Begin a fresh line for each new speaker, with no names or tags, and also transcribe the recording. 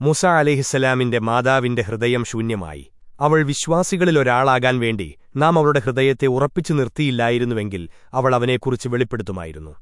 മൂസ അലിഹിസലാമിന്റെ മാതാവിന്റെ ഹൃദയം ശൂന്യമായി. അവൾ വിശ്വാസികളിലൊരാളാകാൻ വേണ്ടി നാം അവളുടെ ഹൃദയത്തെ ഉറപ്പിച്ചു നിർത്തിയില്ലായിരുന്നുവെങ്കിൽ അവൾ അവനെക്കുറിച്ച് വെളിപ്പെടുത്തുമായിരുന്നു.